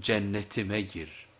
cennetime gir.''